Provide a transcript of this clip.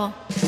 哦。